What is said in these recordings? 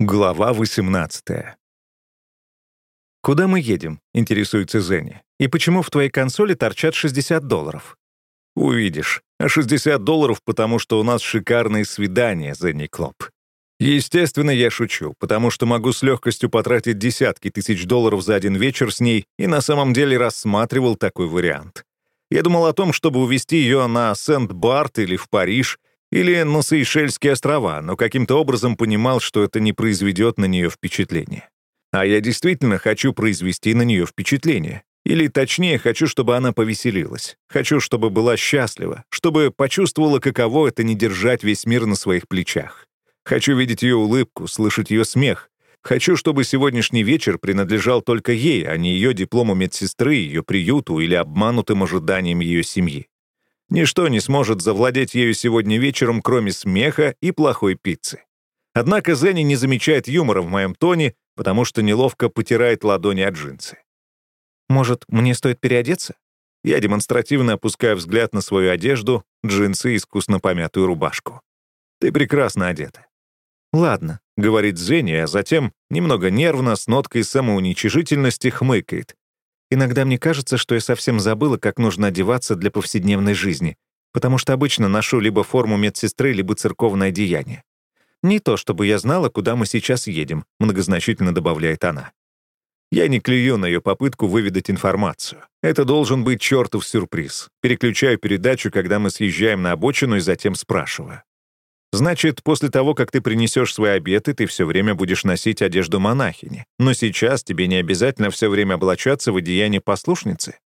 Глава 18 «Куда мы едем?» — интересуется Зенни. «И почему в твоей консоли торчат 60 долларов?» «Увидишь. А 60 долларов, потому что у нас шикарные свидания, Зенни Клоп. Естественно, я шучу, потому что могу с легкостью потратить десятки тысяч долларов за один вечер с ней и на самом деле рассматривал такой вариант. Я думал о том, чтобы увезти ее на Сент-Барт или в Париж — или на Сейшельские острова, но каким-то образом понимал, что это не произведет на нее впечатление. А я действительно хочу произвести на нее впечатление. Или, точнее, хочу, чтобы она повеселилась. Хочу, чтобы была счастлива, чтобы почувствовала, каково это не держать весь мир на своих плечах. Хочу видеть ее улыбку, слышать ее смех. Хочу, чтобы сегодняшний вечер принадлежал только ей, а не ее диплому медсестры, ее приюту или обманутым ожиданиям ее семьи. Ничто не сможет завладеть ею сегодня вечером, кроме смеха и плохой пиццы. Однако Зенни не замечает юмора в моем тоне, потому что неловко потирает ладони от джинсы. «Может, мне стоит переодеться?» Я демонстративно опускаю взгляд на свою одежду, джинсы и искусно помятую рубашку. «Ты прекрасно одета». «Ладно», — говорит Зенни, а затем, немного нервно, с ноткой самоуничижительности, хмыкает. Иногда мне кажется, что я совсем забыла, как нужно одеваться для повседневной жизни, потому что обычно ношу либо форму медсестры, либо церковное одеяние. Не то, чтобы я знала, куда мы сейчас едем, многозначительно добавляет она. Я не клюю на ее попытку выведать информацию. Это должен быть чертов сюрприз. Переключаю передачу, когда мы съезжаем на обочину, и затем спрашиваю. Значит, после того, как ты принесешь свои обеты, ты все время будешь носить одежду монахини. Но сейчас тебе не обязательно все время облачаться в одеяние послушницы.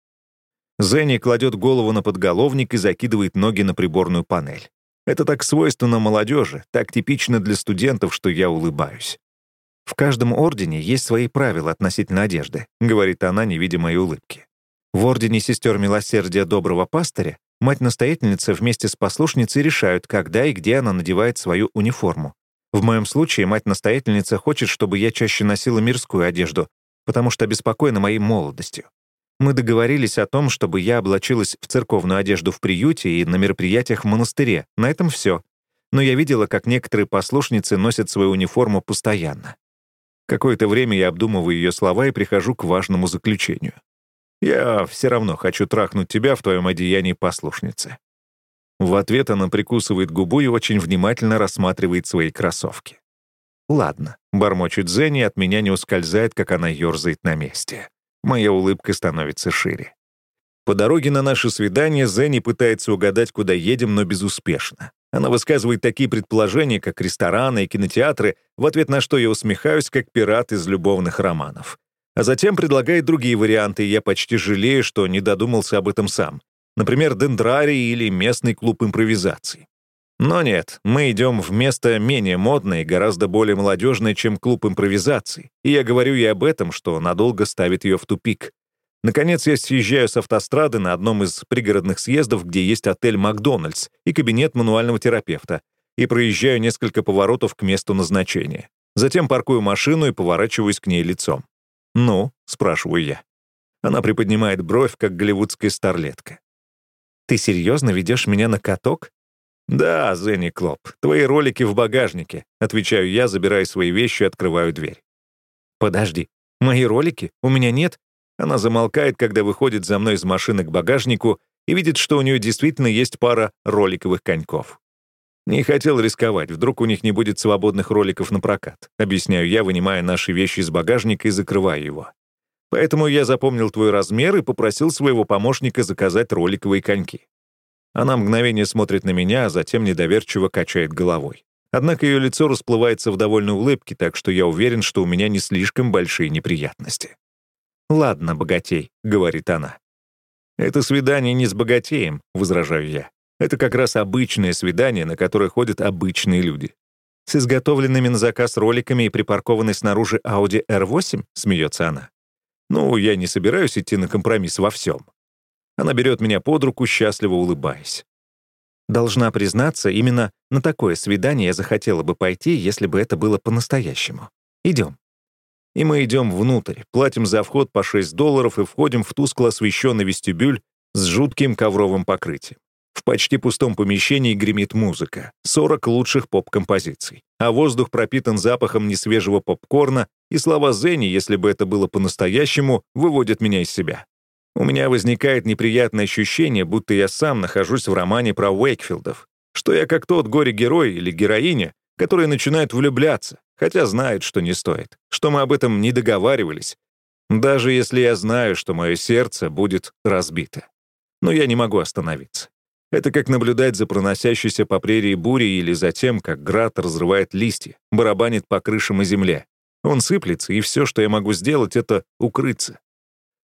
Зенни кладет голову на подголовник и закидывает ноги на приборную панель. Это так свойственно молодежи, так типично для студентов, что я улыбаюсь. «В каждом ордене есть свои правила относительно одежды», — говорит она, не видя моей улыбки. В ордене сестер милосердия доброго пастыря Мать-настоятельница вместе с послушницей решают, когда и где она надевает свою униформу. В моем случае мать-настоятельница хочет, чтобы я чаще носила мирскую одежду, потому что обеспокоена моей молодостью. Мы договорились о том, чтобы я облачилась в церковную одежду в приюте и на мероприятиях в монастыре. На этом все. Но я видела, как некоторые послушницы носят свою униформу постоянно. Какое-то время я обдумываю ее слова и прихожу к важному заключению. Я все равно хочу трахнуть тебя в твоем одеянии послушницы». В ответ она прикусывает губу и очень внимательно рассматривает свои кроссовки. «Ладно», — бормочет Зенни, от меня не ускользает, как она ерзает на месте. Моя улыбка становится шире. По дороге на наше свидание Зенни пытается угадать, куда едем, но безуспешно. Она высказывает такие предположения, как рестораны и кинотеатры, в ответ на что я усмехаюсь, как пират из любовных романов а затем предлагает другие варианты, и я почти жалею, что не додумался об этом сам. Например, дендрарий или местный клуб импровизации. Но нет, мы идем в место менее модное и гораздо более молодежное, чем клуб импровизации, и я говорю ей об этом, что надолго ставит ее в тупик. Наконец, я съезжаю с автострады на одном из пригородных съездов, где есть отель «Макдональдс» и кабинет мануального терапевта, и проезжаю несколько поворотов к месту назначения. Затем паркую машину и поворачиваюсь к ней лицом. «Ну?» — спрашиваю я. Она приподнимает бровь, как голливудская старлетка. «Ты серьезно ведешь меня на каток?» «Да, Зенни Клоп, твои ролики в багажнике», — отвечаю я, забираю свои вещи и открываю дверь. «Подожди, мои ролики? У меня нет?» Она замолкает, когда выходит за мной из машины к багажнику и видит, что у нее действительно есть пара роликовых коньков. Не хотел рисковать, вдруг у них не будет свободных роликов на прокат. Объясняю я, вынимая наши вещи из багажника и закрывая его. Поэтому я запомнил твой размер и попросил своего помощника заказать роликовые коньки. Она мгновение смотрит на меня, а затем недоверчиво качает головой. Однако ее лицо расплывается в довольной улыбке, так что я уверен, что у меня не слишком большие неприятности. «Ладно, богатей», — говорит она. «Это свидание не с богатеем», — возражаю я. Это как раз обычное свидание, на которое ходят обычные люди. С изготовленными на заказ роликами и припаркованной снаружи Audi R8, смеется она. Ну, я не собираюсь идти на компромисс во всем. Она берет меня под руку, счастливо улыбаясь. Должна признаться, именно на такое свидание я захотела бы пойти, если бы это было по-настоящему. Идем. И мы идем внутрь, платим за вход по 6 долларов и входим в тускло освещенный вестибюль с жутким ковровым покрытием. В почти пустом помещении гремит музыка, 40 лучших поп-композиций, а воздух пропитан запахом несвежего попкорна, и слова Зенни, если бы это было по-настоящему, выводят меня из себя. У меня возникает неприятное ощущение, будто я сам нахожусь в романе про Уэйкфилдов, что я как тот горе-герой или героиня, которые начинают влюбляться, хотя знают, что не стоит, что мы об этом не договаривались, даже если я знаю, что мое сердце будет разбито. Но я не могу остановиться. Это как наблюдать за проносящейся по прерии бурей или за тем, как град разрывает листья, барабанит по крышам и земле. Он сыплется, и все, что я могу сделать, это укрыться.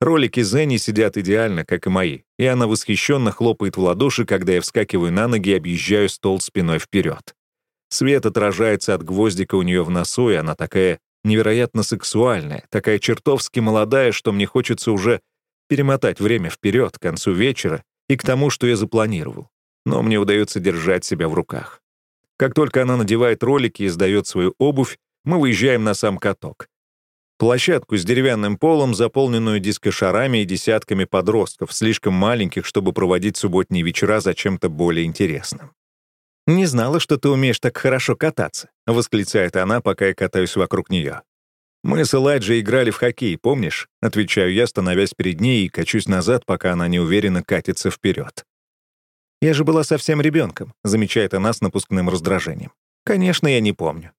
Ролики Зенни сидят идеально, как и мои, и она восхищенно хлопает в ладоши, когда я вскакиваю на ноги и объезжаю стол спиной вперед. Свет отражается от гвоздика у нее в носу, и она такая невероятно сексуальная, такая чертовски молодая, что мне хочется уже перемотать время вперед, к концу вечера, и к тому, что я запланировал. Но мне удается держать себя в руках. Как только она надевает ролики и сдает свою обувь, мы выезжаем на сам каток. Площадку с деревянным полом, заполненную дискошарами и десятками подростков, слишком маленьких, чтобы проводить субботние вечера за чем-то более интересным. «Не знала, что ты умеешь так хорошо кататься», — восклицает она, пока я катаюсь вокруг нее. «Мы с Элайджей играли в хоккей, помнишь?» — отвечаю я, становясь перед ней и качусь назад, пока она неуверенно катится вперед. «Я же была совсем ребенком», — замечает она с напускным раздражением. «Конечно, я не помню».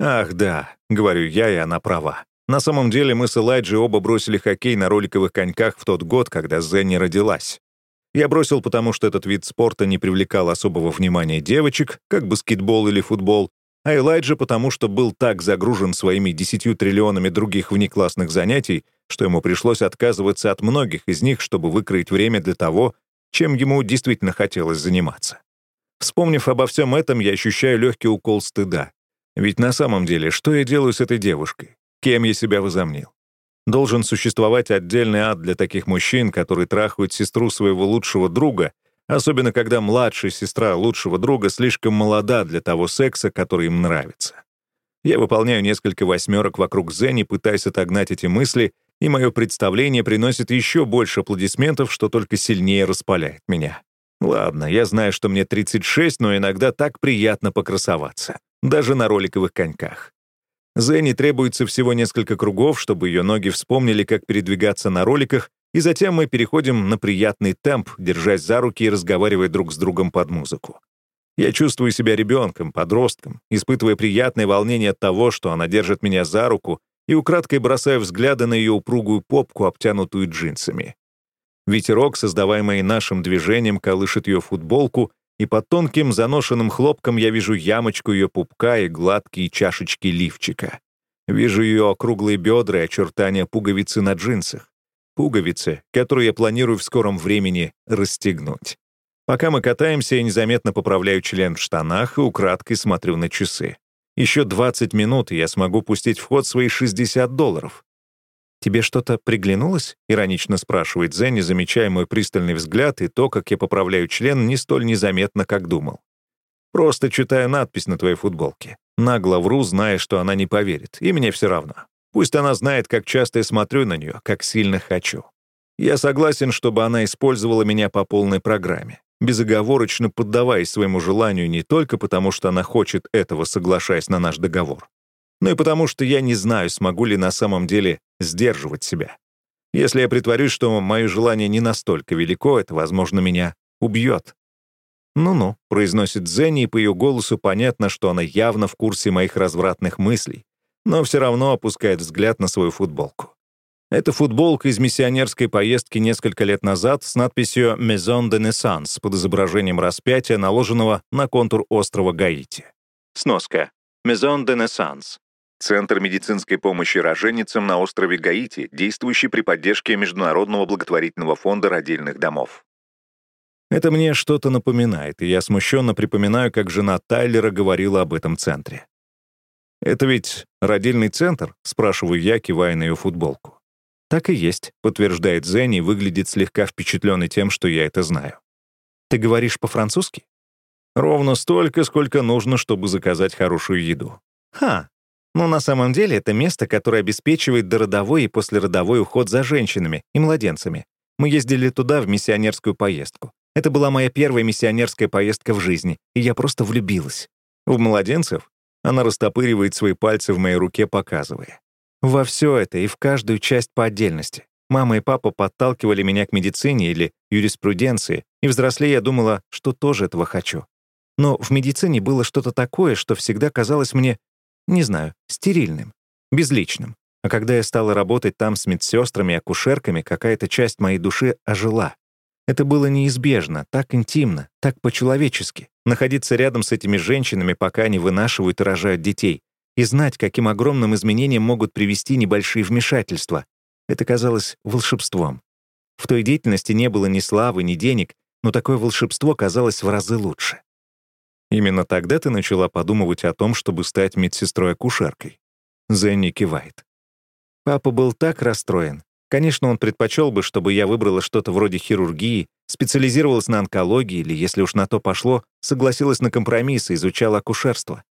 «Ах, да», — говорю я, и она права. На самом деле мы с Элайджей оба бросили хоккей на роликовых коньках в тот год, когда Зенни родилась. Я бросил, потому что этот вид спорта не привлекал особого внимания девочек, как баскетбол или футбол, а Элайджа потому, что был так загружен своими десятью триллионами других внеклассных занятий, что ему пришлось отказываться от многих из них, чтобы выкроить время для того, чем ему действительно хотелось заниматься. Вспомнив обо всем этом, я ощущаю легкий укол стыда. Ведь на самом деле, что я делаю с этой девушкой? Кем я себя возомнил? Должен существовать отдельный ад для таких мужчин, которые трахают сестру своего лучшего друга особенно когда младшая сестра лучшего друга слишком молода для того секса, который им нравится. Я выполняю несколько восьмерок вокруг Зенни, пытаясь отогнать эти мысли, и мое представление приносит еще больше аплодисментов, что только сильнее распаляет меня. Ладно, я знаю, что мне 36, но иногда так приятно покрасоваться, даже на роликовых коньках. Зенни требуется всего несколько кругов, чтобы ее ноги вспомнили, как передвигаться на роликах, и затем мы переходим на приятный темп, держась за руки и разговаривая друг с другом под музыку. Я чувствую себя ребенком, подростком, испытывая приятное волнение от того, что она держит меня за руку, и украдкой бросаю взгляды на ее упругую попку, обтянутую джинсами. Ветерок, создаваемый нашим движением, колышет ее футболку, и под тонким заношенным хлопком я вижу ямочку ее пупка и гладкие чашечки лифчика. Вижу ее округлые бедра и очертания пуговицы на джинсах пуговицы, которую я планирую в скором времени расстегнуть. Пока мы катаемся, я незаметно поправляю член в штанах и украдкой смотрю на часы. Еще 20 минут, и я смогу пустить в ход свои 60 долларов. «Тебе что-то приглянулось?» — иронично спрашивает Зенни, замечая мой пристальный взгляд и то, как я поправляю член, не столь незаметно, как думал. «Просто читаю надпись на твоей футболке. Нагло вру, зная, что она не поверит, и мне все равно. Пусть она знает, как часто я смотрю на нее, как сильно хочу. Я согласен, чтобы она использовала меня по полной программе, безоговорочно поддаваясь своему желанию не только потому, что она хочет этого, соглашаясь на наш договор, но и потому, что я не знаю, смогу ли на самом деле сдерживать себя. Если я притворюсь, что мое желание не настолько велико, это, возможно, меня убьет. «Ну-ну», — произносит Зенни, и по ее голосу понятно, что она явно в курсе моих развратных мыслей, но все равно опускает взгляд на свою футболку. Это футболка из миссионерской поездки несколько лет назад с надписью «Maison de Naissance» под изображением распятия, наложенного на контур острова Гаити. Сноска. Maison de Naissance. Центр медицинской помощи роженицам на острове Гаити, действующий при поддержке Международного благотворительного фонда родильных домов. Это мне что-то напоминает, и я смущенно припоминаю, как жена Тайлера говорила об этом центре. «Это ведь родильный центр?» — спрашиваю я, кивая на ее футболку. «Так и есть», — подтверждает Зенни выглядит слегка впечатленный тем, что я это знаю. «Ты говоришь по-французски?» «Ровно столько, сколько нужно, чтобы заказать хорошую еду». «Ха, ну на самом деле это место, которое обеспечивает дородовой и послеродовой уход за женщинами и младенцами. Мы ездили туда в миссионерскую поездку. Это была моя первая миссионерская поездка в жизни, и я просто влюбилась. В младенцев она растопыривает свои пальцы в моей руке, показывая. Во все это и в каждую часть по отдельности. Мама и папа подталкивали меня к медицине или юриспруденции, и взрослее я думала, что тоже этого хочу. Но в медицине было что-то такое, что всегда казалось мне, не знаю, стерильным, безличным. А когда я стала работать там с медсестрами и акушерками, какая-то часть моей души ожила. Это было неизбежно, так интимно, так по-человечески. Находиться рядом с этими женщинами, пока они вынашивают и рожают детей, и знать, каким огромным изменениям могут привести небольшие вмешательства. Это казалось волшебством. В той деятельности не было ни славы, ни денег, но такое волшебство казалось в разы лучше. Именно тогда ты начала подумывать о том, чтобы стать медсестрой-акушеркой. Зенни кивает. Папа был так расстроен. Конечно, он предпочел бы, чтобы я выбрала что-то вроде хирургии, специализировалась на онкологии или, если уж на то пошло, согласилась на компромисс и изучала акушерство.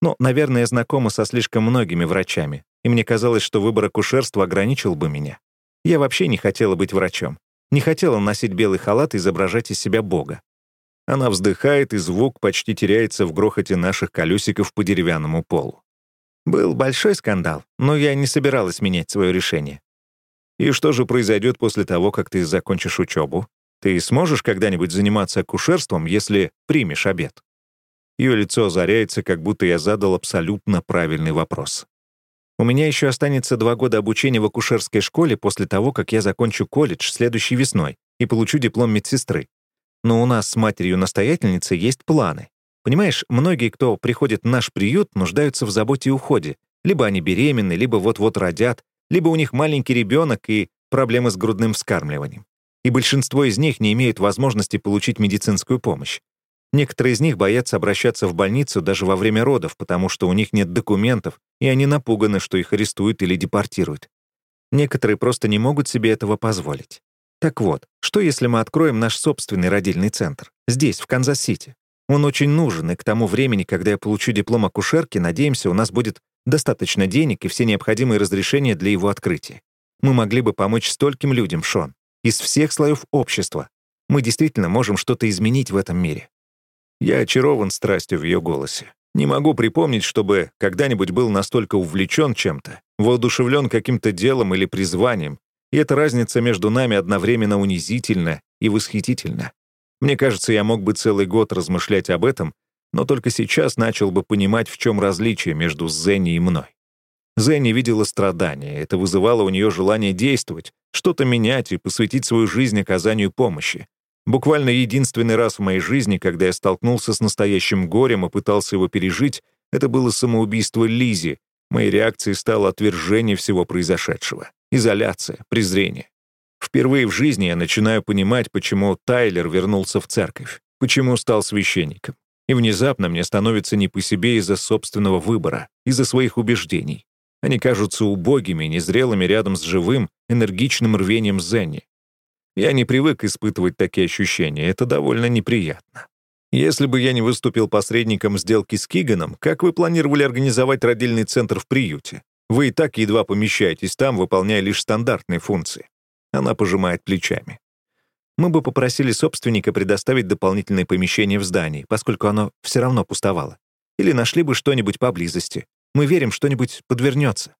Но, наверное, я знакома со слишком многими врачами, и мне казалось, что выбор акушерства ограничил бы меня. Я вообще не хотела быть врачом. Не хотела носить белый халат и изображать из себя Бога. Она вздыхает, и звук почти теряется в грохоте наших колесиков по деревянному полу. Был большой скандал, но я не собиралась менять свое решение. И что же произойдет после того, как ты закончишь учебу? Ты сможешь когда-нибудь заниматься акушерством, если примешь обед? Ее лицо озаряется, как будто я задал абсолютно правильный вопрос. У меня еще останется два года обучения в акушерской школе после того, как я закончу колледж следующей весной и получу диплом медсестры. Но у нас с матерью-настоятельницей есть планы. Понимаешь, многие, кто приходит в наш приют, нуждаются в заботе и уходе. Либо они беременны, либо вот-вот родят, либо у них маленький ребенок и проблемы с грудным вскармливанием. И большинство из них не имеют возможности получить медицинскую помощь. Некоторые из них боятся обращаться в больницу даже во время родов, потому что у них нет документов, и они напуганы, что их арестуют или депортируют. Некоторые просто не могут себе этого позволить. Так вот, что если мы откроем наш собственный родильный центр? Здесь, в Канзас-Сити. Он очень нужен, и к тому времени, когда я получу диплом акушерки, надеемся, у нас будет достаточно денег и все необходимые разрешения для его открытия. Мы могли бы помочь стольким людям, Шон, из всех слоев общества. Мы действительно можем что-то изменить в этом мире. Я очарован страстью в ее голосе. Не могу припомнить, чтобы когда-нибудь был настолько увлечен чем-то, воодушевлен каким-то делом или призванием, и эта разница между нами одновременно унизительна и восхитительна. Мне кажется, я мог бы целый год размышлять об этом, но только сейчас начал бы понимать, в чем различие между Зенни и мной. Зенни видела страдания, это вызывало у нее желание действовать, что-то менять и посвятить свою жизнь оказанию помощи. Буквально единственный раз в моей жизни, когда я столкнулся с настоящим горем и пытался его пережить, это было самоубийство Лизи. Моей реакцией стало отвержение всего произошедшего, изоляция, презрение. Впервые в жизни я начинаю понимать, почему Тайлер вернулся в церковь, почему стал священником. И внезапно мне становится не по себе из-за собственного выбора, из-за своих убеждений. Они кажутся убогими, незрелыми рядом с живым, энергичным рвением Зенни. Я не привык испытывать такие ощущения, это довольно неприятно. Если бы я не выступил посредником сделки с Киганом, как вы планировали организовать родильный центр в приюте? Вы и так едва помещаетесь там, выполняя лишь стандартные функции. Она пожимает плечами. Мы бы попросили собственника предоставить дополнительное помещение в здании, поскольку оно все равно пустовало. Или нашли бы что-нибудь поблизости. Мы верим, что-нибудь подвернется.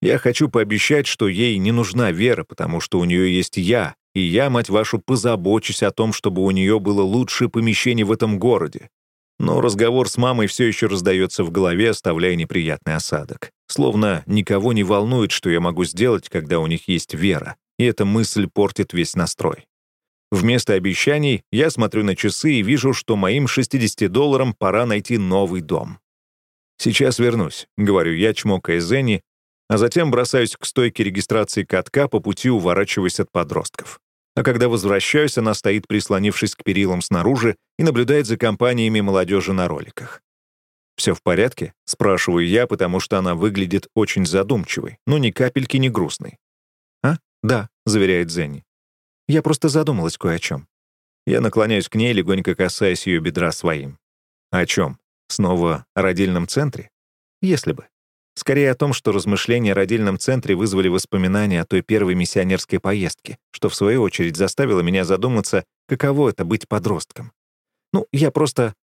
Я хочу пообещать, что ей не нужна вера, потому что у нее есть я, и я, мать вашу, позабочусь о том, чтобы у нее было лучшее помещение в этом городе. Но разговор с мамой все еще раздается в голове, оставляя неприятный осадок. Словно никого не волнует, что я могу сделать, когда у них есть вера и эта мысль портит весь настрой. Вместо обещаний я смотрю на часы и вижу, что моим 60 долларам пора найти новый дом. «Сейчас вернусь», — говорю я, чмокая Зенни, а затем бросаюсь к стойке регистрации катка, по пути уворачиваясь от подростков. А когда возвращаюсь, она стоит, прислонившись к перилам снаружи, и наблюдает за компаниями молодежи на роликах. «Все в порядке?» — спрашиваю я, потому что она выглядит очень задумчивой, но ни капельки не грустной. «Да», — заверяет Зенни. «Я просто задумалась кое о чем». Я наклоняюсь к ней, легонько касаясь ее бедра своим. «О чем? Снова о родильном центре? Если бы». Скорее о том, что размышления о родильном центре вызвали воспоминания о той первой миссионерской поездке, что в свою очередь заставило меня задуматься, каково это быть подростком. Ну, я просто...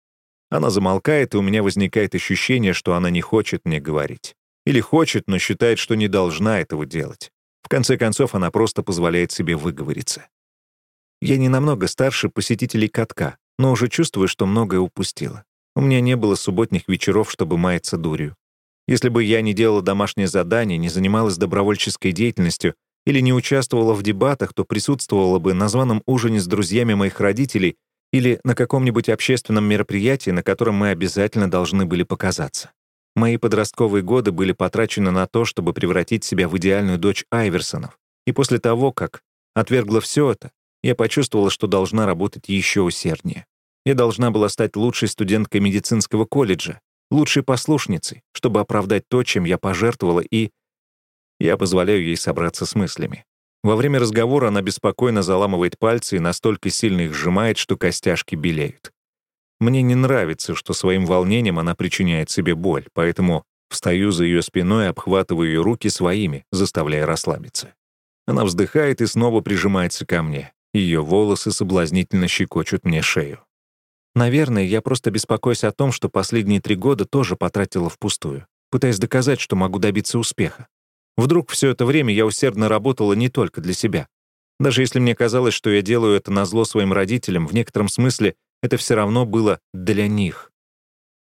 Она замолкает, и у меня возникает ощущение, что она не хочет мне говорить. Или хочет, но считает, что не должна этого делать. В конце концов, она просто позволяет себе выговориться. Я не намного старше посетителей катка, но уже чувствую, что многое упустила. У меня не было субботних вечеров, чтобы маяться дурью. Если бы я не делала домашнее задание, не занималась добровольческой деятельностью или не участвовала в дебатах, то присутствовала бы на званом ужине с друзьями моих родителей или на каком-нибудь общественном мероприятии, на котором мы обязательно должны были показаться. Мои подростковые годы были потрачены на то, чтобы превратить себя в идеальную дочь Айверсонов. И после того, как отвергла все это, я почувствовала, что должна работать еще усерднее. Я должна была стать лучшей студенткой медицинского колледжа, лучшей послушницей, чтобы оправдать то, чем я пожертвовала, и... Я позволяю ей собраться с мыслями. Во время разговора она беспокойно заламывает пальцы и настолько сильно их сжимает, что костяшки белеют. Мне не нравится, что своим волнением она причиняет себе боль, поэтому встаю за ее спиной и обхватываю ее руки своими, заставляя расслабиться. Она вздыхает и снова прижимается ко мне. Ее волосы соблазнительно щекочут мне шею. Наверное, я просто беспокоюсь о том, что последние три года тоже потратила впустую, пытаясь доказать, что могу добиться успеха. Вдруг все это время я усердно работала не только для себя. Даже если мне казалось, что я делаю это назло своим родителям, в некотором смысле это все равно было для них.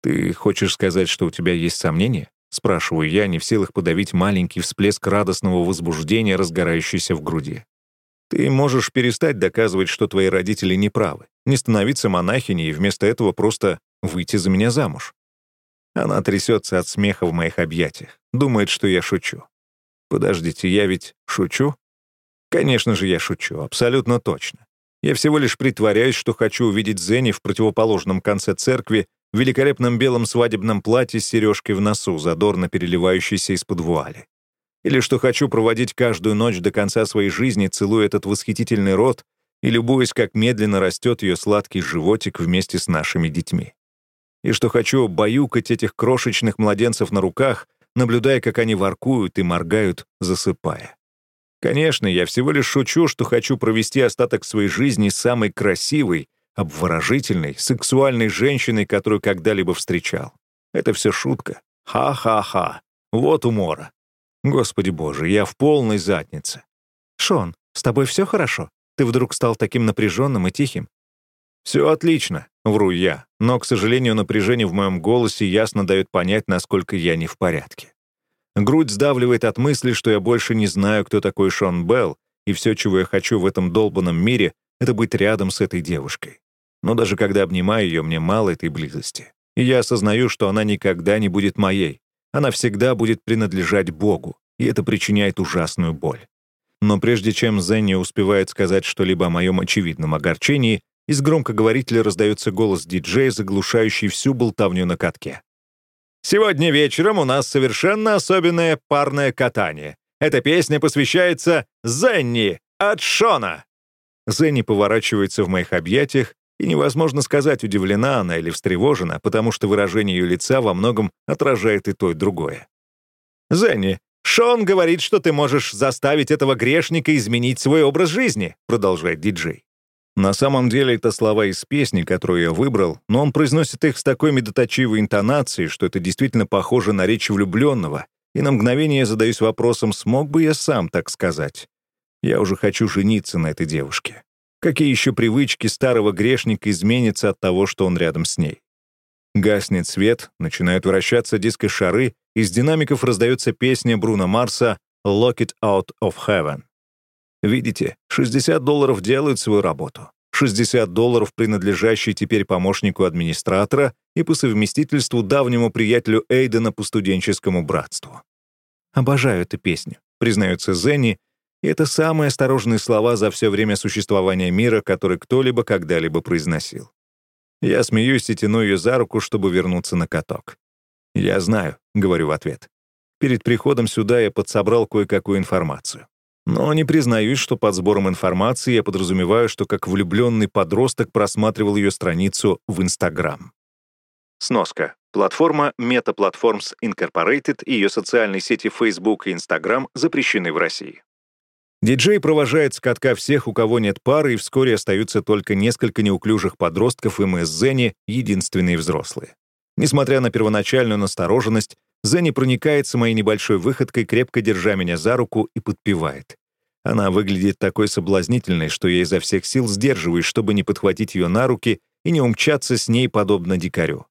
«Ты хочешь сказать, что у тебя есть сомнения?» — спрашиваю я, не в силах подавить маленький всплеск радостного возбуждения, разгорающийся в груди. Ты можешь перестать доказывать, что твои родители не правы, не становиться монахиней и вместо этого просто выйти за меня замуж. Она трясется от смеха в моих объятиях, думает, что я шучу. Подождите, я ведь шучу? Конечно же, я шучу, абсолютно точно. Я всего лишь притворяюсь, что хочу увидеть Зенни в противоположном конце церкви в великолепном белом свадебном платье с сережкой в носу, задорно переливающейся из-под вуали. Или что хочу проводить каждую ночь до конца своей жизни, целуя этот восхитительный рот и любуясь, как медленно растет ее сладкий животик вместе с нашими детьми. И что хочу баюкать этих крошечных младенцев на руках, наблюдая, как они воркуют и моргают, засыпая. Конечно, я всего лишь шучу, что хочу провести остаток своей жизни с самой красивой, обворожительной, сексуальной женщиной, которую когда-либо встречал. Это все шутка. Ха-ха-ха. Вот умора. Господи боже, я в полной заднице. Шон, с тобой все хорошо? Ты вдруг стал таким напряженным и тихим? Все отлично, вру я, но, к сожалению, напряжение в моем голосе ясно дает понять, насколько я не в порядке. Грудь сдавливает от мысли, что я больше не знаю, кто такой Шон Белл, и все, чего я хочу в этом долбанном мире, это быть рядом с этой девушкой. Но даже когда обнимаю ее, мне мало этой близости. И я осознаю, что она никогда не будет моей, она всегда будет принадлежать Богу, и это причиняет ужасную боль. Но прежде чем Зенни успевает сказать что-либо о моем очевидном огорчении, из громкоговорителя раздается голос диджея, заглушающий всю болтовню на катке. «Сегодня вечером у нас совершенно особенное парное катание. Эта песня посвящается Зенни от Шона». Зенни поворачивается в моих объятиях и невозможно сказать, удивлена она или встревожена, потому что выражение ее лица во многом отражает и то, и другое. «Зенни, Шон говорит, что ты можешь заставить этого грешника изменить свой образ жизни», продолжает диджей. На самом деле это слова из песни, которую я выбрал, но он произносит их с такой медоточивой интонацией, что это действительно похоже на речь влюбленного, и на мгновение я задаюсь вопросом, смог бы я сам так сказать. Я уже хочу жениться на этой девушке. Какие еще привычки старого грешника изменятся от того, что он рядом с ней? Гаснет свет, начинают вращаться диско-шары, из динамиков раздается песня Бруно Марса «Lock it out of heaven». Видите, 60 долларов делают свою работу. 60 долларов, принадлежащие теперь помощнику администратора и по совместительству давнему приятелю Эйдена по студенческому братству. Обожаю эту песню, признается Зенни, и это самые осторожные слова за все время существования мира, которые кто-либо когда-либо произносил. Я смеюсь и тяну ее за руку, чтобы вернуться на каток. «Я знаю», — говорю в ответ. Перед приходом сюда я подсобрал кое-какую информацию. Но не признаюсь, что под сбором информации я подразумеваю, что как влюбленный подросток просматривал ее страницу в Инстаграм. Сноска. Платформа Meta Platforms Incorporated и ее социальные сети Facebook и Instagram запрещены в России. Диджей провожает с катка всех, у кого нет пары, и вскоре остаются только несколько неуклюжих подростков, и мы с Зенни — единственные взрослые. Несмотря на первоначальную настороженность, Зенни проникается моей небольшой выходкой, крепко держа меня за руку и подпевает. Она выглядит такой соблазнительной, что я изо всех сил сдерживаюсь, чтобы не подхватить ее на руки и не умчаться с ней, подобно дикарю.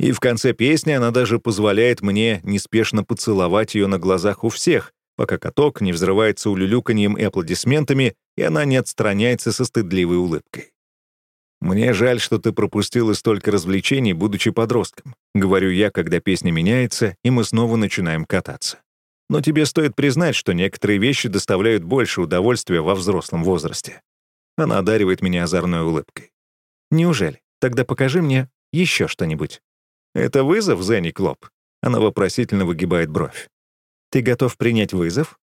И в конце песни она даже позволяет мне неспешно поцеловать ее на глазах у всех, пока каток не взрывается улюлюканьем и аплодисментами, и она не отстраняется со стыдливой улыбкой. «Мне жаль, что ты пропустила столько развлечений, будучи подростком», — говорю я, когда песня меняется, и мы снова начинаем кататься. «Но тебе стоит признать, что некоторые вещи доставляют больше удовольствия во взрослом возрасте». Она одаривает меня озорной улыбкой. «Неужели? Тогда покажи мне еще что-нибудь». «Это вызов, Зенни Клоп?» Она вопросительно выгибает бровь. «Ты готов принять вызов?»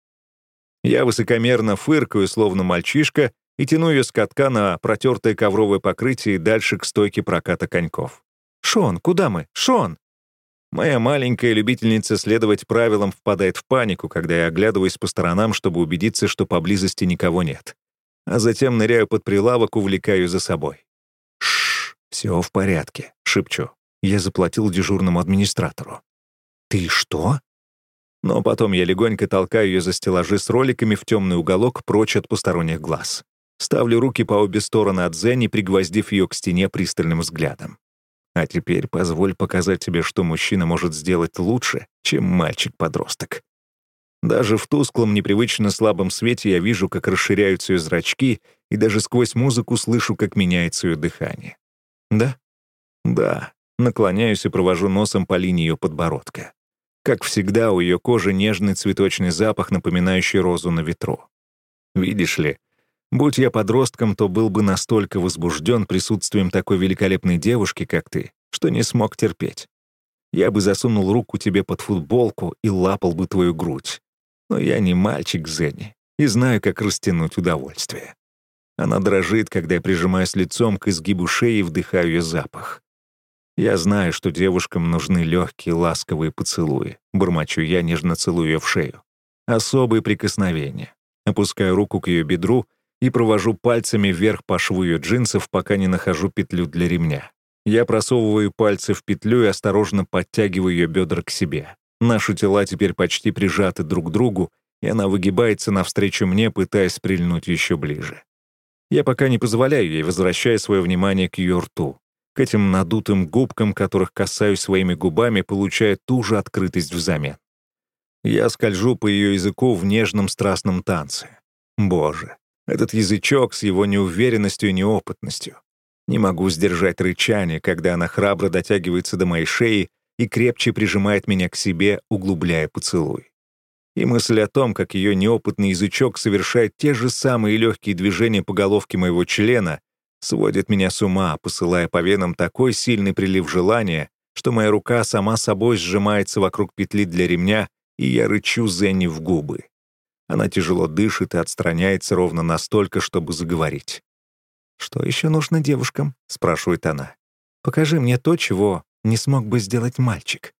Я высокомерно фыркаю, словно мальчишка, и тяну ее с катка на протертое ковровое покрытие дальше к стойке проката коньков. «Шон, куда мы? Шон!» Моя маленькая любительница следовать правилам впадает в панику, когда я оглядываюсь по сторонам, чтобы убедиться, что поблизости никого нет. А затем ныряю под прилавок, увлекаю за собой. «Шш, все в порядке», — шепчу. Я заплатил дежурному администратору. «Ты что?» Но потом я легонько толкаю ее за стеллажи с роликами в темный уголок прочь от посторонних глаз. Ставлю руки по обе стороны от Зенни, пригвоздив ее к стене пристальным взглядом. А теперь позволь показать тебе, что мужчина может сделать лучше, чем мальчик-подросток. Даже в тусклом, непривычно слабом свете я вижу, как расширяются ее зрачки, и даже сквозь музыку слышу, как меняется ее дыхание. Да? Да. Наклоняюсь и провожу носом по линии ее подбородка. Как всегда, у ее кожи нежный цветочный запах, напоминающий розу на ветру. Видишь ли, Будь я подростком, то был бы настолько возбужден присутствием такой великолепной девушки, как ты, что не смог терпеть. Я бы засунул руку тебе под футболку и лапал бы твою грудь. Но я не мальчик Зенни и знаю, как растянуть удовольствие. Она дрожит, когда я прижимаюсь лицом к изгибу шеи и вдыхаю ее запах. Я знаю, что девушкам нужны легкие, ласковые поцелуи. Бормочу я, нежно целую ее в шею. Особые прикосновения. Опускаю руку к ее бедру и провожу пальцами вверх по шву ее джинсов, пока не нахожу петлю для ремня. Я просовываю пальцы в петлю и осторожно подтягиваю ее бедра к себе. Наши тела теперь почти прижаты друг к другу, и она выгибается навстречу мне, пытаясь прильнуть еще ближе. Я пока не позволяю ей, возвращая свое внимание к ее рту, к этим надутым губкам, которых касаюсь своими губами, получая ту же открытость взамен. Я скольжу по ее языку в нежном страстном танце. Боже, этот язычок с его неуверенностью и неопытностью. Не могу сдержать рычание, когда она храбро дотягивается до моей шеи и крепче прижимает меня к себе, углубляя поцелуй. И мысль о том, как ее неопытный язычок совершает те же самые легкие движения по головке моего члена, сводит меня с ума, посылая по венам такой сильный прилив желания, что моя рука сама собой сжимается вокруг петли для ремня, и я рычу Зенни в губы. Она тяжело дышит и отстраняется ровно настолько, чтобы заговорить. «Что еще нужно девушкам?» — спрашивает она. «Покажи мне то, чего не смог бы сделать мальчик».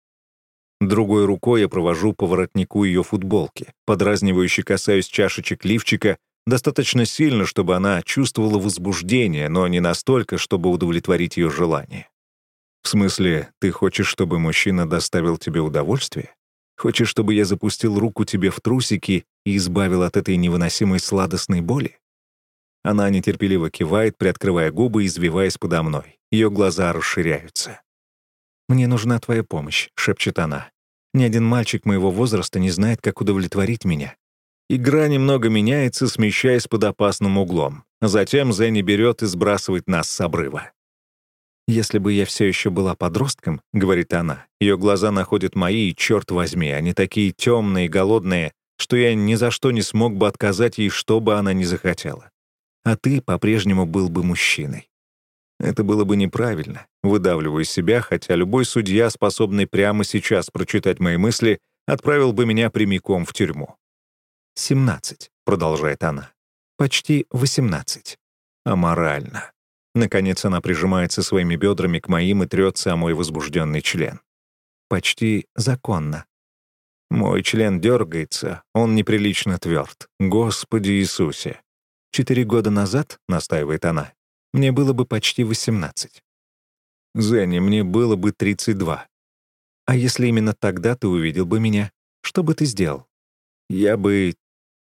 Другой рукой я провожу по воротнику ее футболки, подразнивающе касаюсь чашечек лифчика, достаточно сильно, чтобы она чувствовала возбуждение, но не настолько, чтобы удовлетворить ее желание. В смысле, ты хочешь, чтобы мужчина доставил тебе удовольствие? Хочешь, чтобы я запустил руку тебе в трусики и избавил от этой невыносимой сладостной боли? Она нетерпеливо кивает, приоткрывая губы и извиваясь подо мной. Ее глаза расширяются. «Мне нужна твоя помощь», — шепчет она. «Ни один мальчик моего возраста не знает, как удовлетворить меня». Игра немного меняется, смещаясь под опасным углом. Затем Зенни берет и сбрасывает нас с обрыва. «Если бы я все еще была подростком», — говорит она, ее глаза находят мои, и, черт возьми, они такие темные и голодные, что я ни за что не смог бы отказать ей, что бы она ни захотела. А ты по-прежнему был бы мужчиной. Это было бы неправильно, выдавливаю себя, хотя любой судья, способный прямо сейчас прочитать мои мысли, отправил бы меня прямиком в тюрьму. «Семнадцать», — продолжает она. «Почти восемнадцать». Аморально. Наконец она прижимается своими бедрами к моим и трется о мой возбужденный член. почти законно. Мой член дергается, он неприлично тверд. Господи Иисусе! Четыре года назад, настаивает она, мне было бы почти 18. Зенни, мне было бы 32. А если именно тогда ты увидел бы меня, что бы ты сделал? Я бы...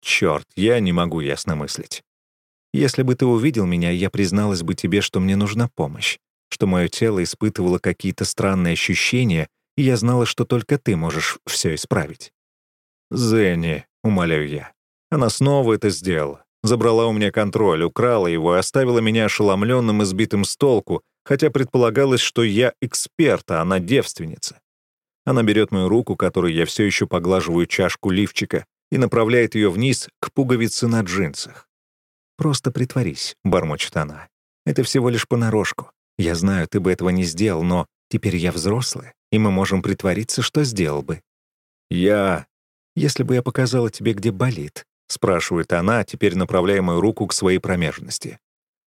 Черт, я не могу ясно мыслить. Если бы ты увидел меня, я призналась бы тебе, что мне нужна помощь, что мое тело испытывало какие-то странные ощущения, и я знала, что только ты можешь все исправить. «Зенни», — умоляю я. Она снова это сделала. Забрала у меня контроль, украла его и оставила меня ошеломленным и сбитым с толку, хотя предполагалось, что я эксперт, а она девственница. Она берет мою руку, которой я все еще поглаживаю чашку лифчика, и направляет ее вниз к пуговице на джинсах. «Просто притворись», — бормочет она. «Это всего лишь понарошку. Я знаю, ты бы этого не сделал, но теперь я взрослая, и мы можем притвориться, что сделал бы». «Я...» «Если бы я показала тебе, где болит», — спрашивает она, теперь направляя мою руку к своей промежности.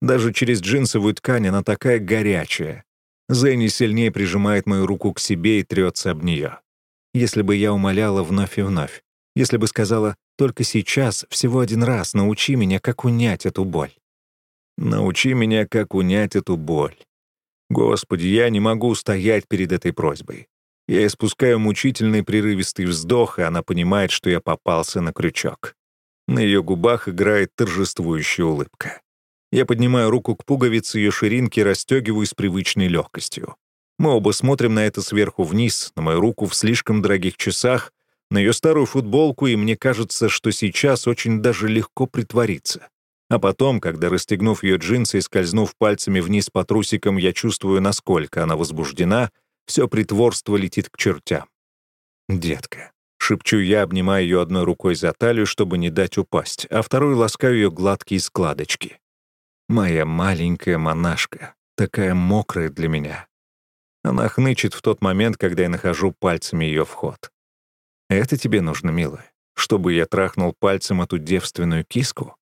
Даже через джинсовую ткань она такая горячая. Зенни сильнее прижимает мою руку к себе и трется об нее. Если бы я умоляла вновь и вновь, если бы сказала «только сейчас, всего один раз, научи меня, как унять эту боль». Научи меня, как унять эту боль. Господи, я не могу стоять перед этой просьбой. Я испускаю мучительный прерывистый вздох, и она понимает, что я попался на крючок. На ее губах играет торжествующая улыбка. Я поднимаю руку к пуговице ее ширинки и расстегиваю с привычной легкостью. Мы оба смотрим на это сверху вниз, на мою руку в слишком дорогих часах, на ее старую футболку, и мне кажется, что сейчас очень даже легко притвориться. А потом, когда, расстегнув ее джинсы и скользнув пальцами вниз по трусикам, я чувствую, насколько она возбуждена — все притворство летит к чертям. «Детка», — шепчу я, обнимая ее одной рукой за талию, чтобы не дать упасть, а второй ласкаю ее гладкие складочки. «Моя маленькая монашка, такая мокрая для меня». Она хнычет в тот момент, когда я нахожу пальцами ее вход. «Это тебе нужно, милая, чтобы я трахнул пальцем эту девственную киску?»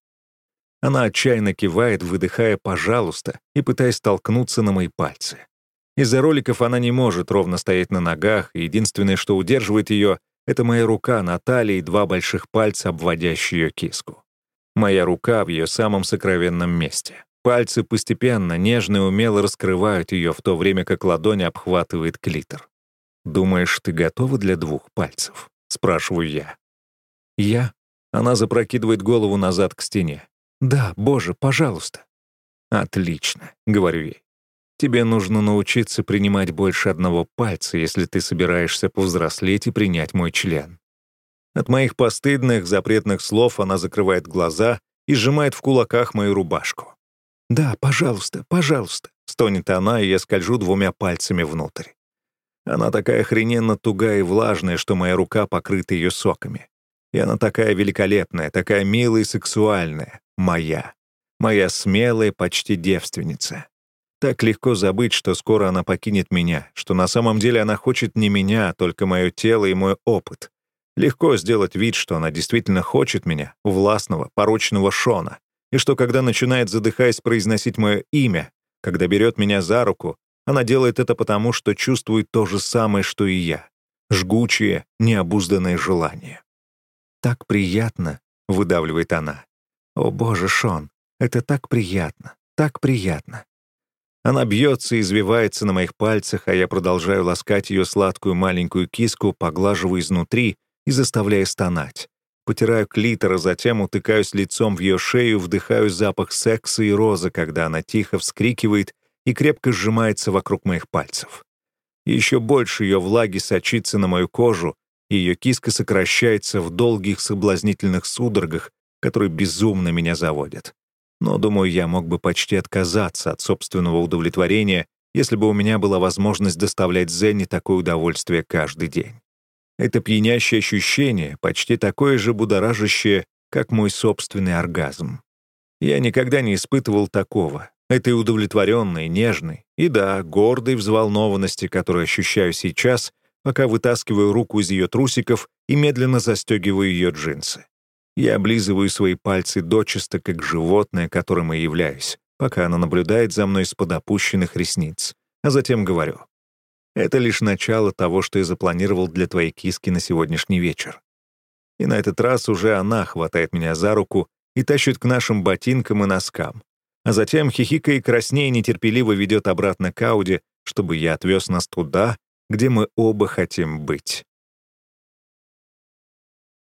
Она отчаянно кивает, выдыхая «пожалуйста» и пытаясь толкнуться на мои пальцы. Из-за роликов она не может ровно стоять на ногах, и единственное, что удерживает ее, это моя рука на талии и два больших пальца, обводящие ее киску. Моя рука в ее самом сокровенном месте. Пальцы постепенно, нежно и умело раскрывают ее, в то время как ладонь обхватывает клитор. «Думаешь, ты готова для двух пальцев?» — спрашиваю я. «Я?» Она запрокидывает голову назад к стене. «Да, боже, пожалуйста». «Отлично», — говорю ей. Тебе нужно научиться принимать больше одного пальца, если ты собираешься повзрослеть и принять мой член. От моих постыдных, запретных слов она закрывает глаза и сжимает в кулаках мою рубашку. «Да, пожалуйста, пожалуйста», — стонет она, и я скольжу двумя пальцами внутрь. Она такая охрененно тугая и влажная, что моя рука покрыта ее соками. И она такая великолепная, такая милая и сексуальная. Моя. Моя смелая почти девственница. Так легко забыть, что скоро она покинет меня, что на самом деле она хочет не меня, а только мое тело и мой опыт. Легко сделать вид, что она действительно хочет меня, властного, порочного Шона, и что когда начинает, задыхаясь, произносить мое имя, когда берет меня за руку, она делает это потому, что чувствует то же самое, что и я. Жгучее, необузданное желание. «Так приятно», — выдавливает она. «О, боже, Шон, это так приятно, так приятно. Она бьется и извивается на моих пальцах, а я продолжаю ласкать ее сладкую маленькую киску, поглаживая изнутри и заставляя стонать. Потираю клитор, а затем утыкаюсь лицом в ее шею, вдыхаю запах секса и розы, когда она тихо вскрикивает и крепко сжимается вокруг моих пальцев. еще больше ее влаги сочится на мою кожу, и ее киска сокращается в долгих соблазнительных судорогах, которые безумно меня заводят. Но, думаю, я мог бы почти отказаться от собственного удовлетворения, если бы у меня была возможность доставлять Зенни такое удовольствие каждый день. Это пьянящее ощущение, почти такое же будоражащее, как мой собственный оргазм. Я никогда не испытывал такого, этой удовлетворенной, нежной и, да, гордой взволнованности, которую ощущаю сейчас, пока вытаскиваю руку из ее трусиков и медленно застегиваю ее джинсы. Я облизываю свои пальцы дочисто, как животное, которым и являюсь, пока она наблюдает за мной из-под опущенных ресниц, а затем говорю. Это лишь начало того, что я запланировал для твоей киски на сегодняшний вечер. И на этот раз уже она хватает меня за руку и тащит к нашим ботинкам и носкам. А затем, хихикая и краснея, нетерпеливо ведет обратно к Ауди, чтобы я отвез нас туда, где мы оба хотим быть.